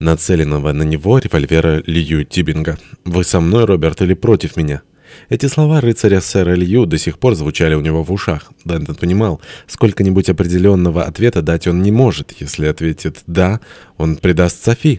нацеленного на него револьвера Лью Тибинга. «Вы со мной, Роберт, или против меня?» Эти слова рыцаря сэра Лью до сих пор звучали у него в ушах. Дэнтон понимал, сколько-нибудь определенного ответа дать он не может. Если ответит «да», он предаст Софи.